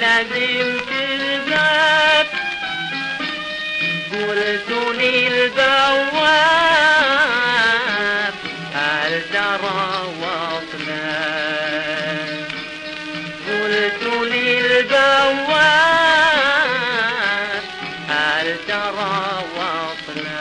لازم الباب قلتولي البواب هل ترى واصلك قلتولي البواب هل ترى واصلك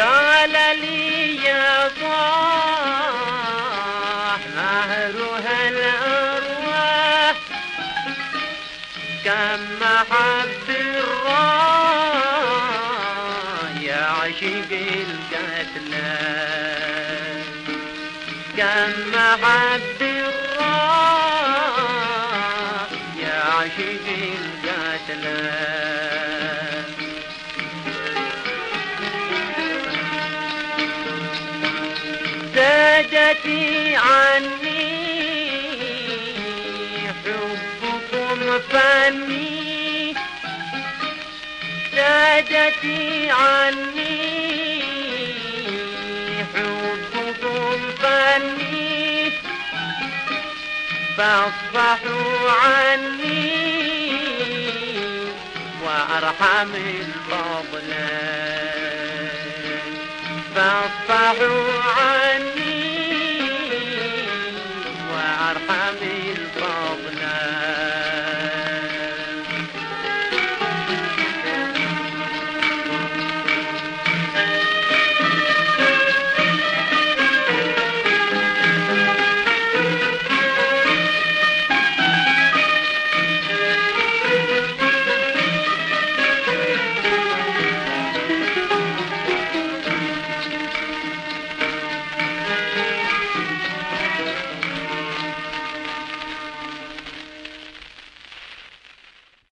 قال لي يا صاح مهرها الأرواح. كم محب الراح يا القتلى كم محب الراح يا القتلى زادتي عني. حبكم فني. زادتي عني. حبكم فني. فاصفحوا عني. وأرحم الفضل. فاصفحوا عني.